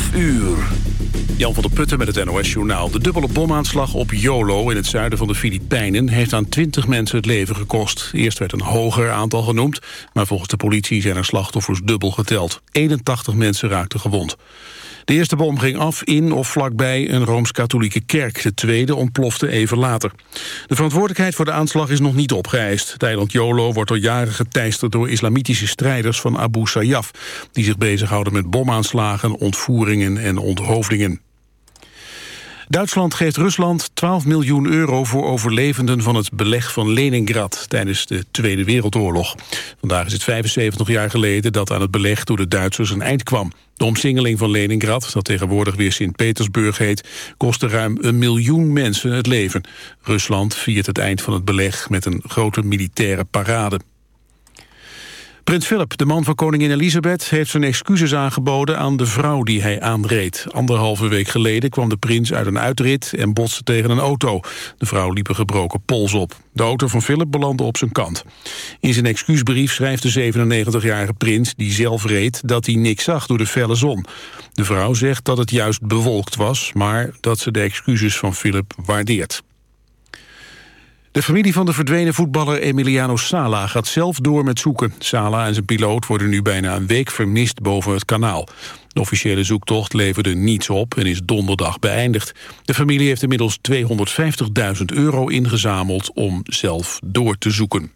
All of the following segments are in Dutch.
12 uur. Jan van der Putten met het NOS-journaal. De dubbele bomaanslag op Jolo in het zuiden van de Filipijnen... heeft aan 20 mensen het leven gekost. Eerst werd een hoger aantal genoemd... maar volgens de politie zijn er slachtoffers dubbel geteld. 81 mensen raakten gewond. De eerste bom ging af in of vlakbij een Rooms-Katholieke kerk. De tweede ontplofte even later. De verantwoordelijkheid voor de aanslag is nog niet opgeëist. Het eiland Jolo wordt al jaren geteisterd door islamitische strijders van Abu Sayyaf... die zich bezighouden met bomaanslagen, ontvoeringen en onthoofdingen. Duitsland geeft Rusland 12 miljoen euro voor overlevenden van het beleg van Leningrad tijdens de Tweede Wereldoorlog. Vandaag is het 75 jaar geleden dat aan het beleg door de Duitsers een eind kwam. De omsingeling van Leningrad, dat tegenwoordig weer Sint-Petersburg heet, kostte ruim een miljoen mensen het leven. Rusland viert het eind van het beleg met een grote militaire parade. Prins Philip, de man van koningin Elisabeth, heeft zijn excuses aangeboden aan de vrouw die hij aanreed. Anderhalve week geleden kwam de prins uit een uitrit en botste tegen een auto. De vrouw liep een gebroken pols op. De auto van Philip belandde op zijn kant. In zijn excuusbrief schrijft de 97-jarige prins, die zelf reed, dat hij niks zag door de felle zon. De vrouw zegt dat het juist bewolkt was, maar dat ze de excuses van Philip waardeert. De familie van de verdwenen voetballer Emiliano Sala gaat zelf door met zoeken. Sala en zijn piloot worden nu bijna een week vermist boven het kanaal. De officiële zoektocht leverde niets op en is donderdag beëindigd. De familie heeft inmiddels 250.000 euro ingezameld om zelf door te zoeken.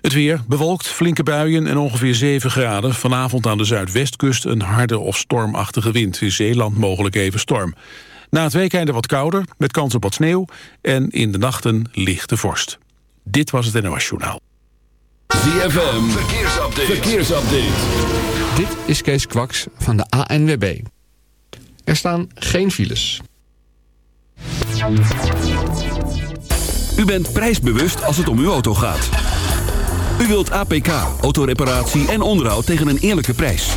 Het weer bewolkt, flinke buien en ongeveer 7 graden. Vanavond aan de zuidwestkust een harde of stormachtige wind. In Zeeland mogelijk even storm. Na het weekende wat kouder, met kans op wat sneeuw... en in de nachten lichte vorst. Dit was het NOS Journaal. ZFM, verkeersupdate. verkeersupdate. Dit is Kees Kwaks van de ANWB. Er staan geen files. U bent prijsbewust als het om uw auto gaat. U wilt APK, autoreparatie en onderhoud tegen een eerlijke prijs.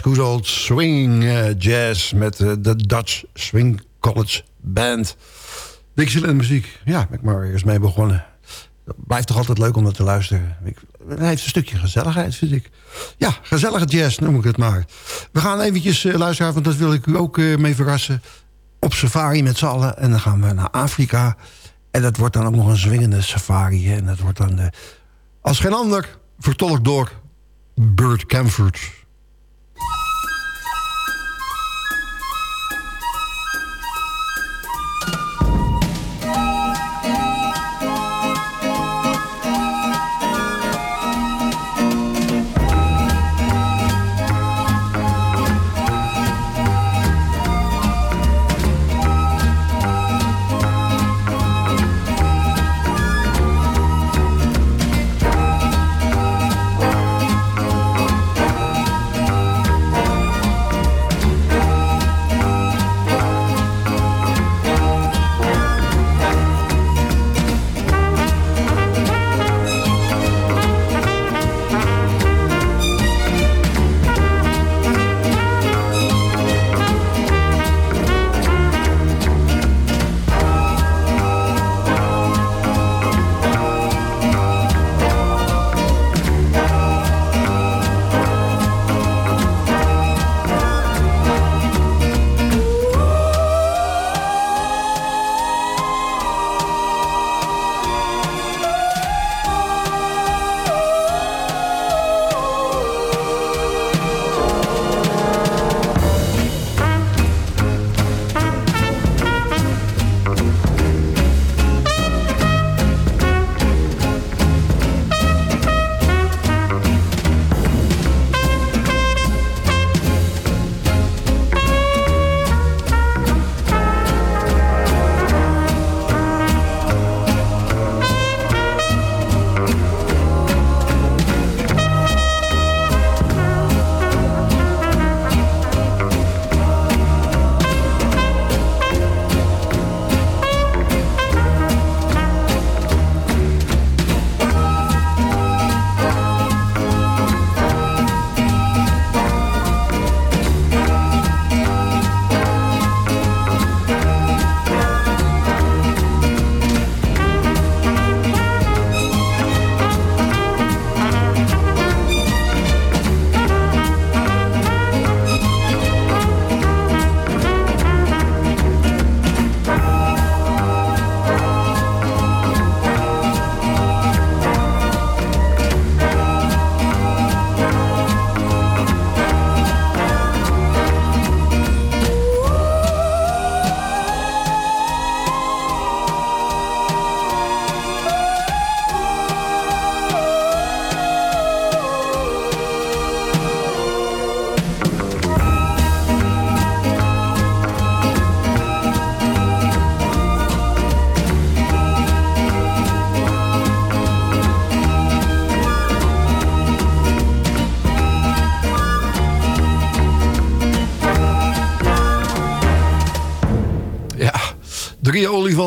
Good old swing eh, jazz... met eh, de Dutch Swing College Band. Dixieland muziek, ja, ik maar eerst mee begonnen. Blijft toch altijd leuk om naar te luisteren. Ik, het heeft een stukje gezelligheid, vind ik. Ja, gezellige jazz noem ik het maar. We gaan eventjes uh, luisteren, want dat wil ik u ook eh, mee verrassen. Op safari met z'n allen. En dan gaan we naar Afrika. En dat wordt dan ook nog een zwingende safari. En dat wordt dan eh, als geen ander vertolkt door Burt Camford.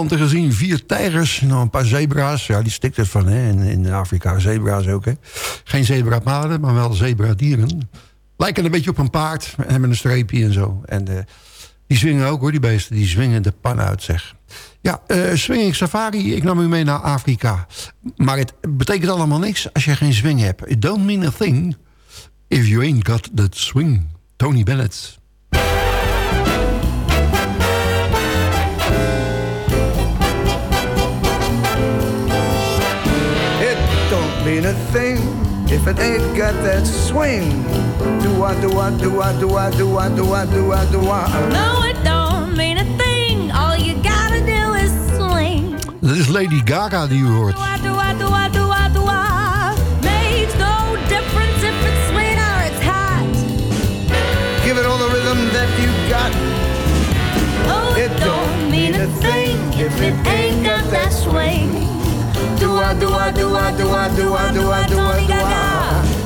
Olifanten gezien, vier tijgers, nog een paar zebra's. Ja, die stikt het van, hè. In, in Afrika zebra's ook, hè. Geen zebrapaden, maar wel zebradieren. Lijken een beetje op een paard, en hebben een streepje en zo. En eh, die zwingen ook, hoor, die beesten. Die zwingen de pan uit, zeg. Ja, eh swinging safari, ik nam u mee naar Afrika. Maar het betekent allemaal niks als je geen swing hebt. It don't mean a thing if you ain't got that swing. Tony Bennett. Mean a thing if it ain't got that swing. Do I, do I, do I, do I, do I, do I, do I, do I. No, it don't mean a thing. All you gotta do is swing. Dat is Lady Gaga die u hoort. Do I, do I, do I, do I, do I. Makes no difference if it's sweet or it's hot. Give it all the rhythm that you got. Oh, it don't mean a thing if it ain't got that swing dua dua dua dua dua dua dua dua dua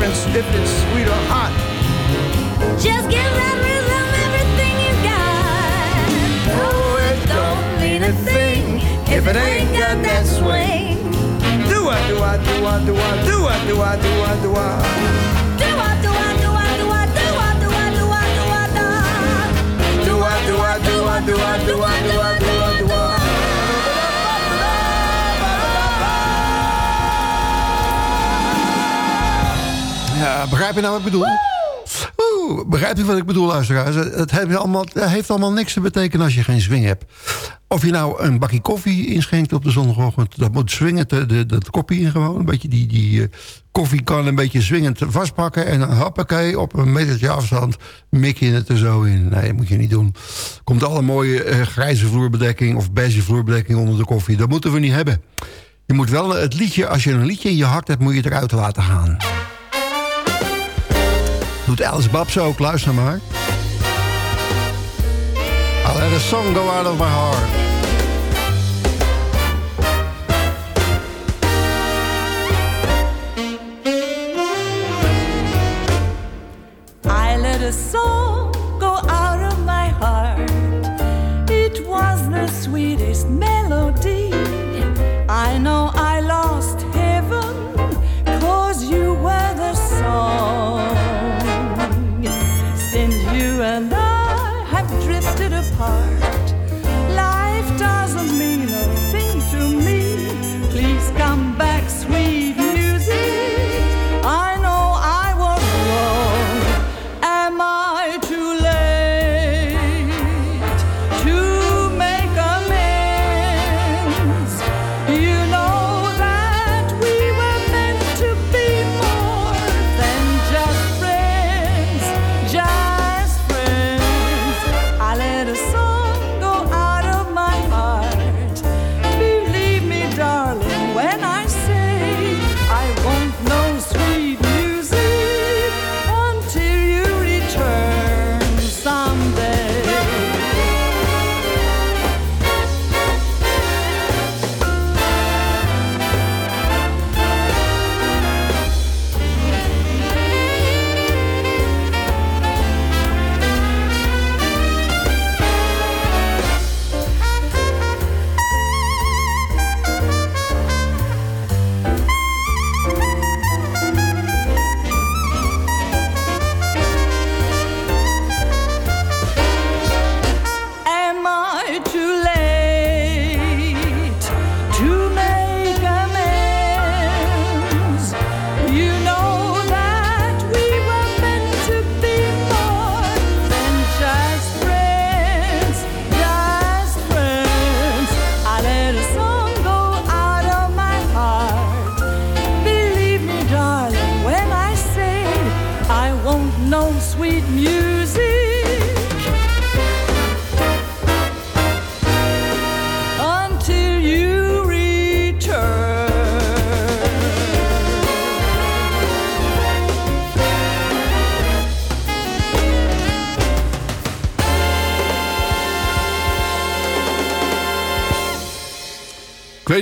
difference if it's sweet or hot. Just give that rhythm everything you got. Oh, it don't mean a thing if it ain't got that swing. Do I, do I, do I, do I, do I, do I, do I, do I. Do I, do I, do I, do I, do I, do I, do I, do I, do I. Do I, do I, do I, do I, do I, do I, do I, begrijp je nou wat ik bedoel? Oeh, begrijp je wat ik bedoel, luisteraars? Het heeft allemaal, heeft allemaal niks te betekenen als je geen swing hebt. Of je nou een bakje koffie inschenkt op de zondagochtend... dat moet swingen, de, de, dat kopje in gewoon. Een beetje die, die eh, koffie kan een beetje swingend vastpakken... en dan hoppakee, op een metertje afstand mik je het er zo in. Nee, dat moet je niet doen. Komt alle mooie eh, grijze vloerbedekking of beige vloerbedekking onder de koffie. Dat moeten we niet hebben. Je moet wel het liedje, als je een liedje in je hart hebt... moet je het eruit laten gaan. Doet Alice Babs ook, luister maar. I'll let a song go out of my heart. I let a song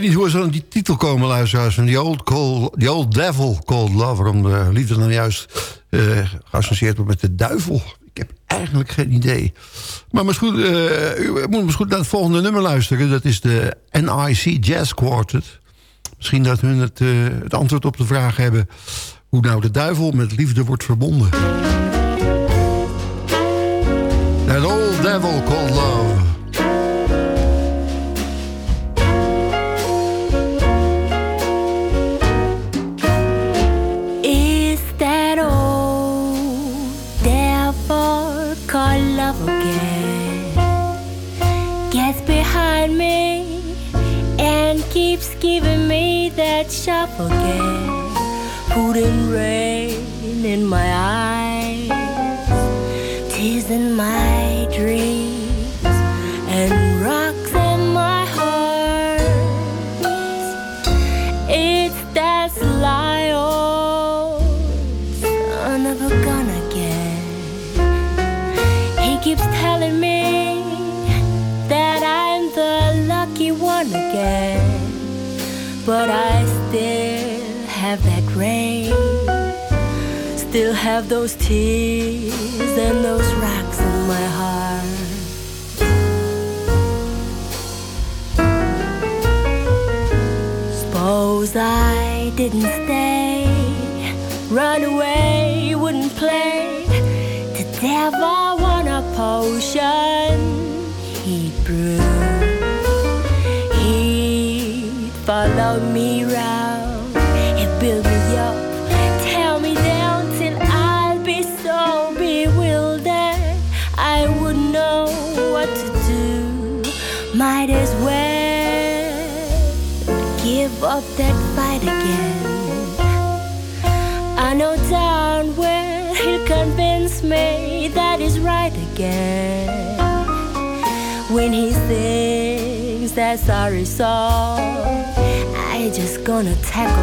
weet niet hoe zo aan die titel komen, luisteraars. Van The Old, Call, the old Devil Called Love. Waarom de liefde dan juist eh, geassocieerd wordt met de duivel. Ik heb eigenlijk geen idee. Maar misschien, eh, u moet naar het volgende nummer luisteren. Dat is de NIC Jazz Quartet. Misschien dat hun het, eh, het antwoord op de vraag hebben... hoe nou de duivel met liefde wordt verbonden. That old devil called love.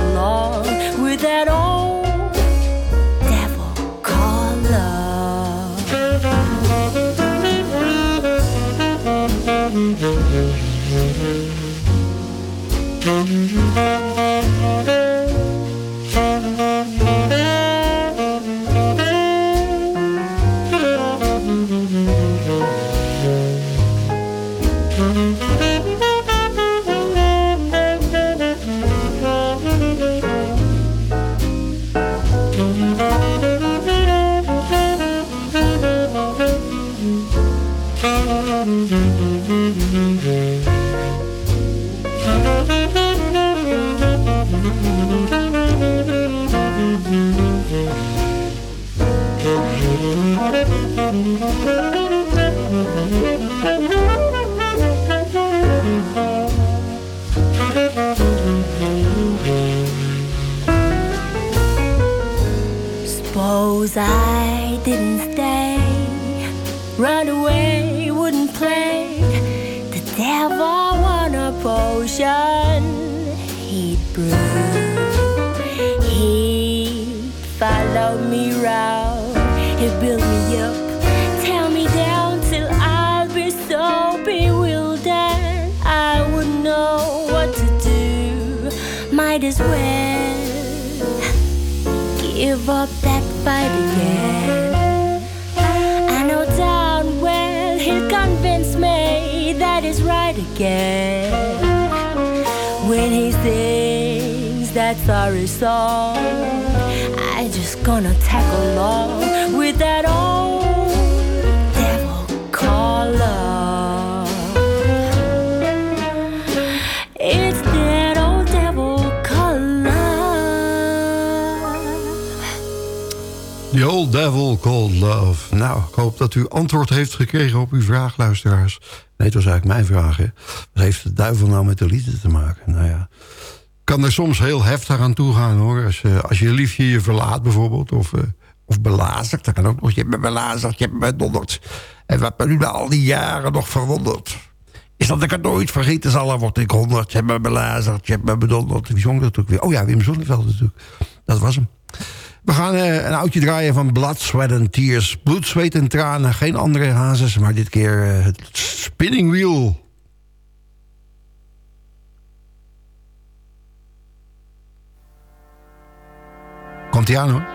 Along with that old Devil Called Love. Nou, ik hoop dat u antwoord heeft gekregen op uw vraag, luisteraars. Nee, het was eigenlijk mijn vraag. Wat heeft de duivel nou met de liefde te maken? Nou ja, kan er soms heel heftig aan toe gaan, hoor. Als, eh, als je liefje je verlaat, bijvoorbeeld. Of, eh, of belazerd. Dat kan ook nog. Je hebt me belazerd, je hebt me. En wat me nu na al die jaren nog verwonderd... is dat ik het nooit vergeten zal. Dan word ik honderd. Je hebt me belazerd, je hebt me bedonderd. Wie zong dat ook weer? Oh ja, Wim Zonneveld natuurlijk. Dat was hem. We gaan eh, een oudje draaien van Blood, Sweat and Tears. Bloed, zweet en tranen. Geen andere hazes, maar dit keer eh, het Spinning Wheel. Komt ie aan hoor.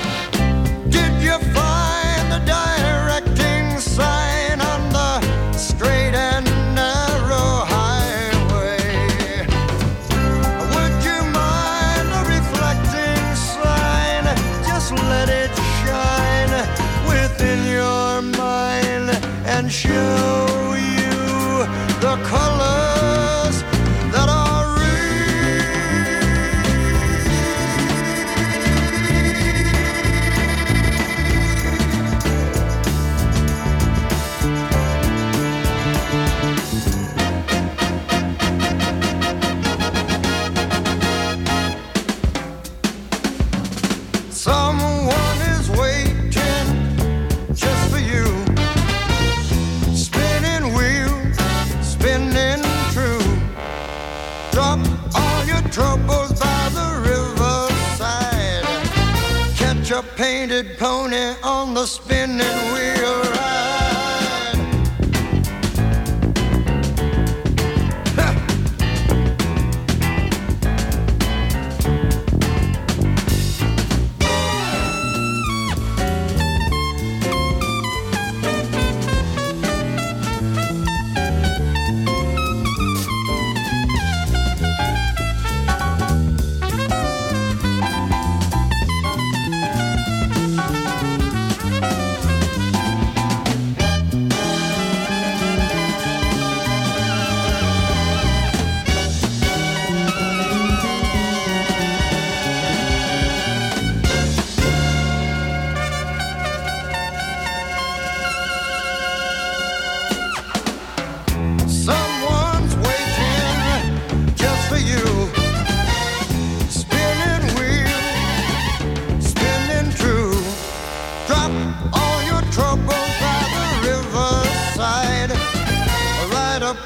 let it shine within your mind and show you the colors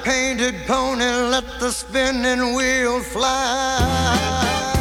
painted pony let the spinning wheel fly.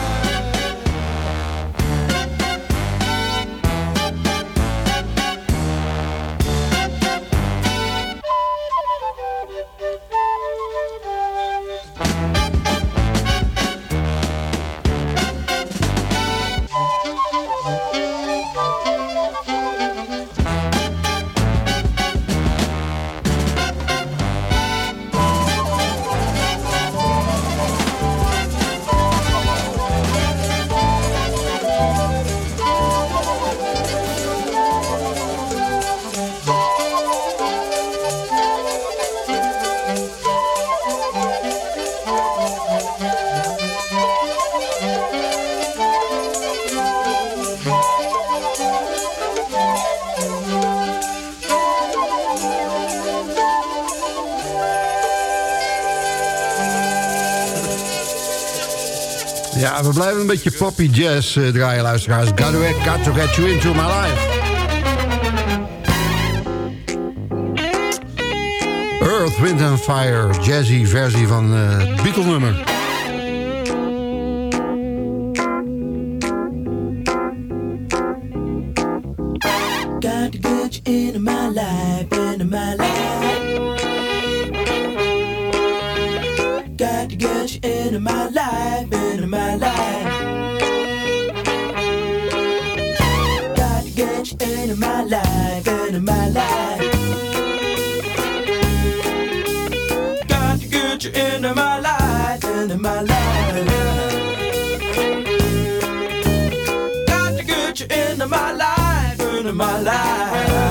blijven een beetje poppy jazz eh, draaien, luisteraars. Got to, got to get you into my life. Earth, Wind and Fire, jazzy versie van eh, Beatle-nummer. got you into my life, into my life.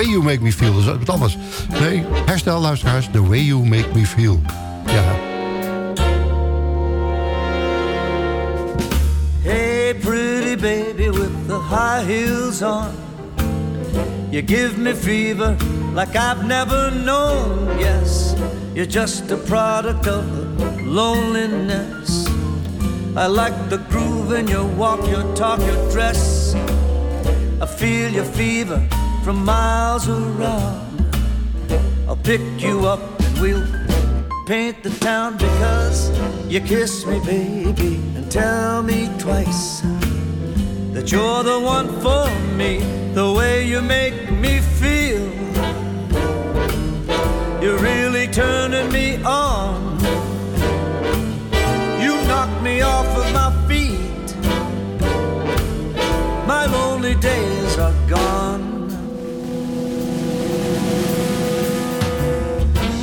Way You Make Me Feel, dat is wat anders. Nee, herstel luisteraars, The Way You Make Me Feel. Ja. Hey, pretty baby with the high heels on. You give me fever like I've never known. Yes, you're just a product of loneliness. I like the groove in your walk, your talk, your dress. I feel your fever from miles around. I'll pick you up and we'll paint the town because you kiss me, baby, and tell me twice that you're the one for me, the way you make me feel. You're really turning me on. You knock me off of my feet. My lonely days are gone.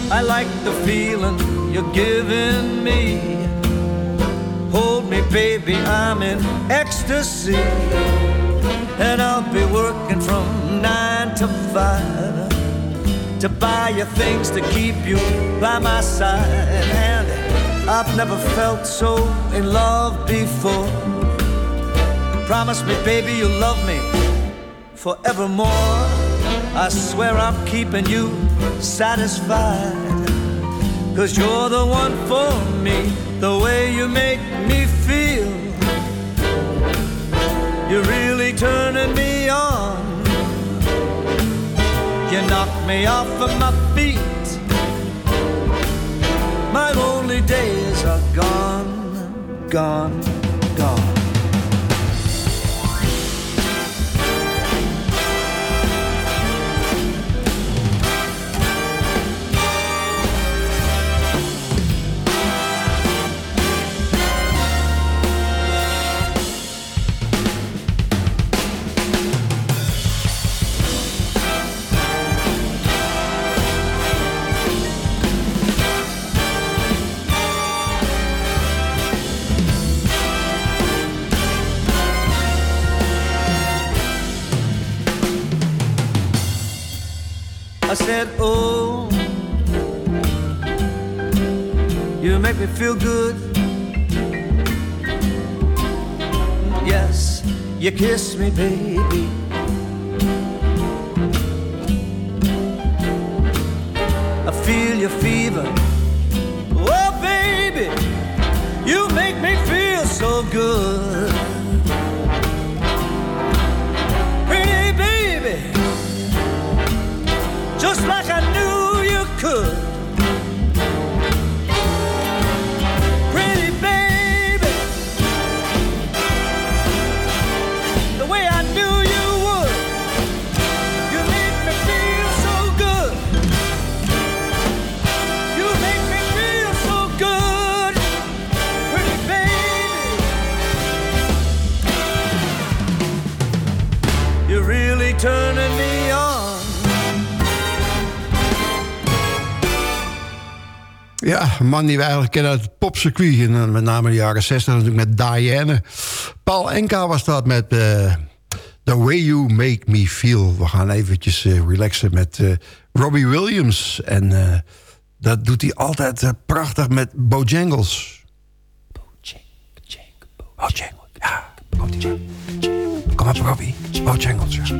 I like the feeling you're giving me. Hold me, baby, I'm in ecstasy. And I'll be working from nine to five to buy you things to keep you by my side. And I've never felt so in love before. Promise me, baby, you'll love me forevermore. I swear I'm keeping you satisfied. Cause you're the one for me, the way you make me feel. You're really turning me on. You knock me off of my feet. My lonely days are gone, gone. Feel good. Yes, you kiss me, baby. Een man die we eigenlijk kennen uit het popcircuit. En dan met name de jaren 60 natuurlijk met Diane. Paul Enka was dat met eh, The Way You Make Me Feel. We gaan eventjes eh, relaxen met eh, Robbie Williams. En eh, dat doet hij altijd eh, prachtig met Bojangles. Bojangles, ja. Bojangles. Kom op, Robbie. Bojangles, ja.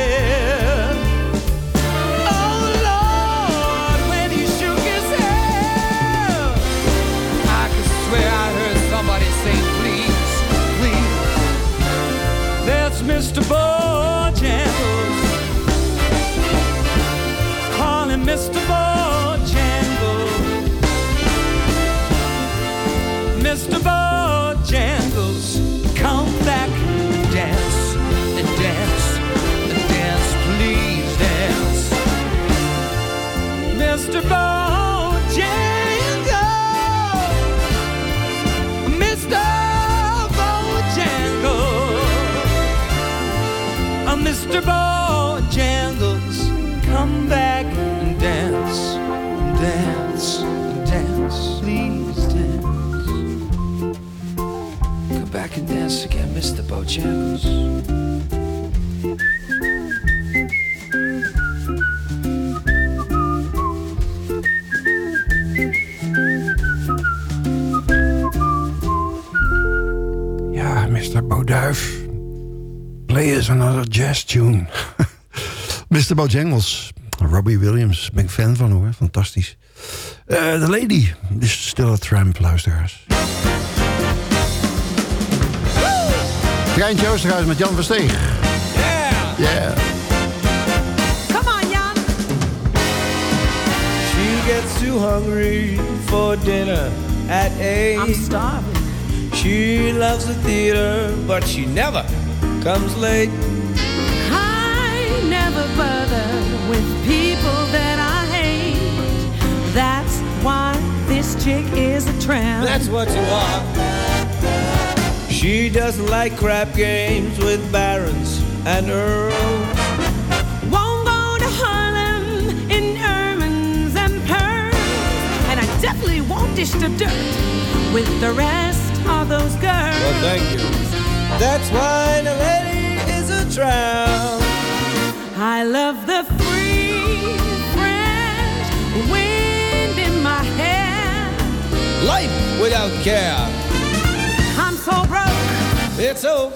Mr. Bojangles. Call him Mr. Bojangles. Mr. Bojangles, dance again, Mr. Bojangles. Ja, Mr. Boduif. Play us another jazz tune. Mr. Bojangles. Robbie Williams. Ik fan van hoor. Fantastisch. Eh, The Lady. is Still a Tramp, luisteraars. Treintje Oosterhuis met Jan Versteeg. Yeah! Yeah. Come on, Jan. She gets too hungry for dinner at eight. I'm starving. She loves the theater, but she never comes late. I never bother with people that I hate. That's why this chick is a tramp. That's what you are. She doesn't like crap games with barons and earls. Won't go to Harlem in ermines and pearls. And I definitely won't dish the dirt with the rest of those girls. Well, thank you. That's why the lady is a tramp. I love the free, fresh wind in my hair. Life without care. I'm so broke. It's so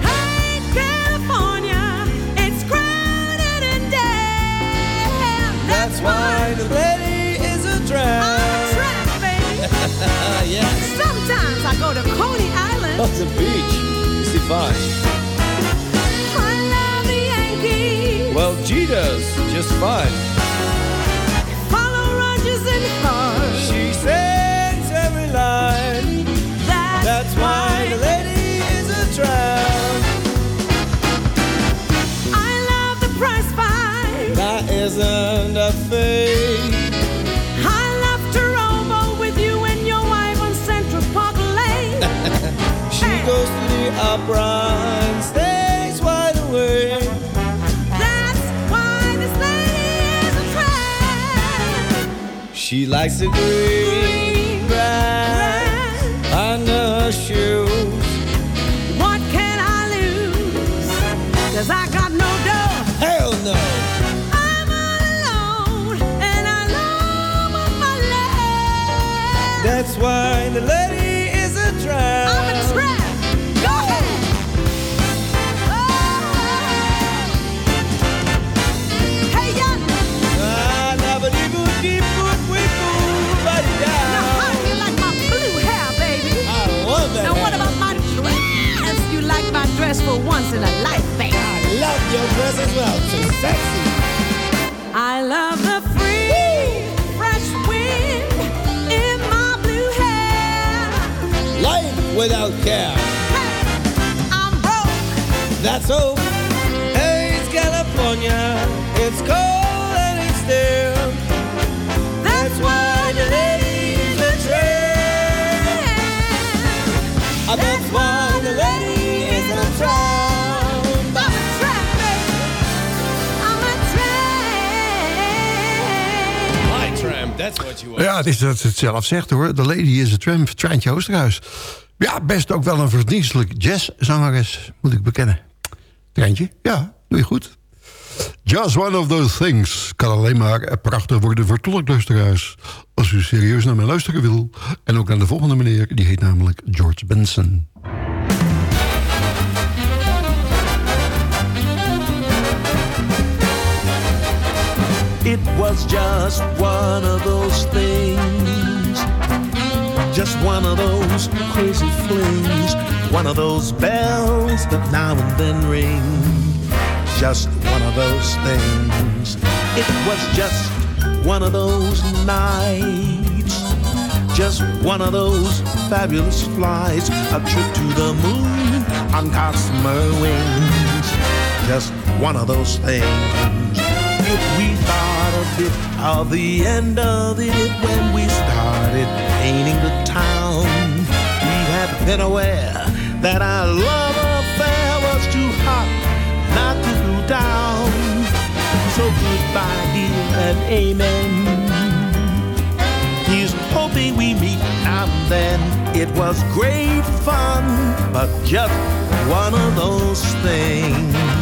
Hey, California, it's crowded and damn. That's why the lady is a tramp. I'm a tramp, baby. yes. Sometimes I go to Coney Island. Oh, the beach. You see fine. I love the Yankees. Well, G does just fine. Follow Rogers and Hart. She likes the green grass under her shoes. What can I lose? Cause I got no dough. Hell no. I'm all alone and I love my love. That's why the lady. Dat ze het zelf zegt hoor. De lady is a tramp, Treintje Oosterhuis. Ja, best ook wel een verdienstelijk jazzzangeres, moet ik bekennen. Treintje, ja, doe je goed. Just one of those things kan alleen maar prachtig worden vertolkt, luisteraars. Als u serieus naar mij luisteren wil. En ook aan de volgende meneer, die heet namelijk George Benson. It was just one of those things. Just one of those crazy flings. One of those bells that now and then ring. Just one of those things. It was just one of those nights. Just one of those fabulous flights. A trip to the moon on gossamer wings. Just one of those things. Of the end of it when we started painting the town, we had been aware that our love affair was too hot not to cool down. So goodbye, dear, and amen. He's hoping we meet now and then. It was great fun, but just one of those things.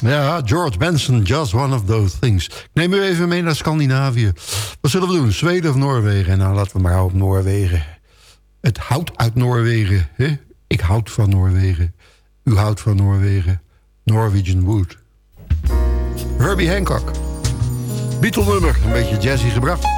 Ja, George Benson, just one of those things. Ik neem u even mee naar Scandinavië. Wat zullen we doen? Zweden of Noorwegen? Nou, laten we maar op Noorwegen. Het hout uit Noorwegen. Hè? Ik houd van Noorwegen. U houdt van Noorwegen. Norwegian Wood. Herbie Hancock. Beatle nummer. Een beetje jazzy gebracht.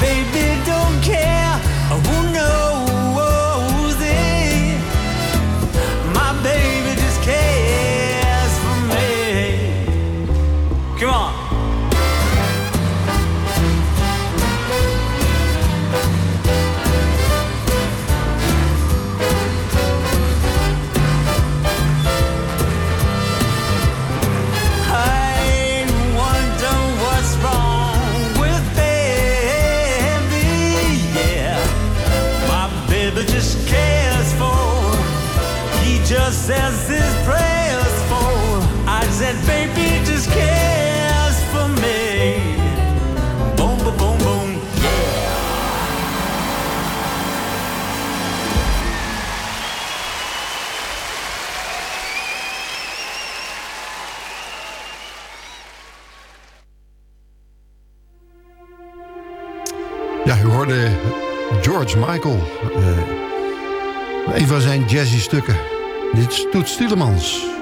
Baby Stielemans.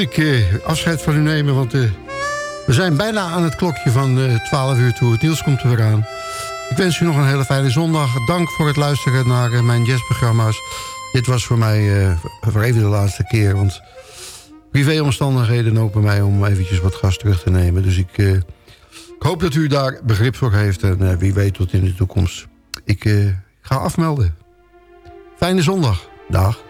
Ik eh, afscheid van u nemen, want eh, we zijn bijna aan het klokje van eh 12 uur toe. Het nieuws komt er weer aan. Ik wens u nog een hele fijne zondag. Dank voor het luisteren naar eh, mijn jazzprogramma's. Dit was voor mij eh, voor even de laatste keer, want privéomstandigheden nopen mij om eventjes wat gas terug te nemen. Dus ik, eh, ik hoop dat u daar begrip voor heeft en eh, wie weet tot in de toekomst. Ik eh, ga afmelden. Fijne zondag. Dag.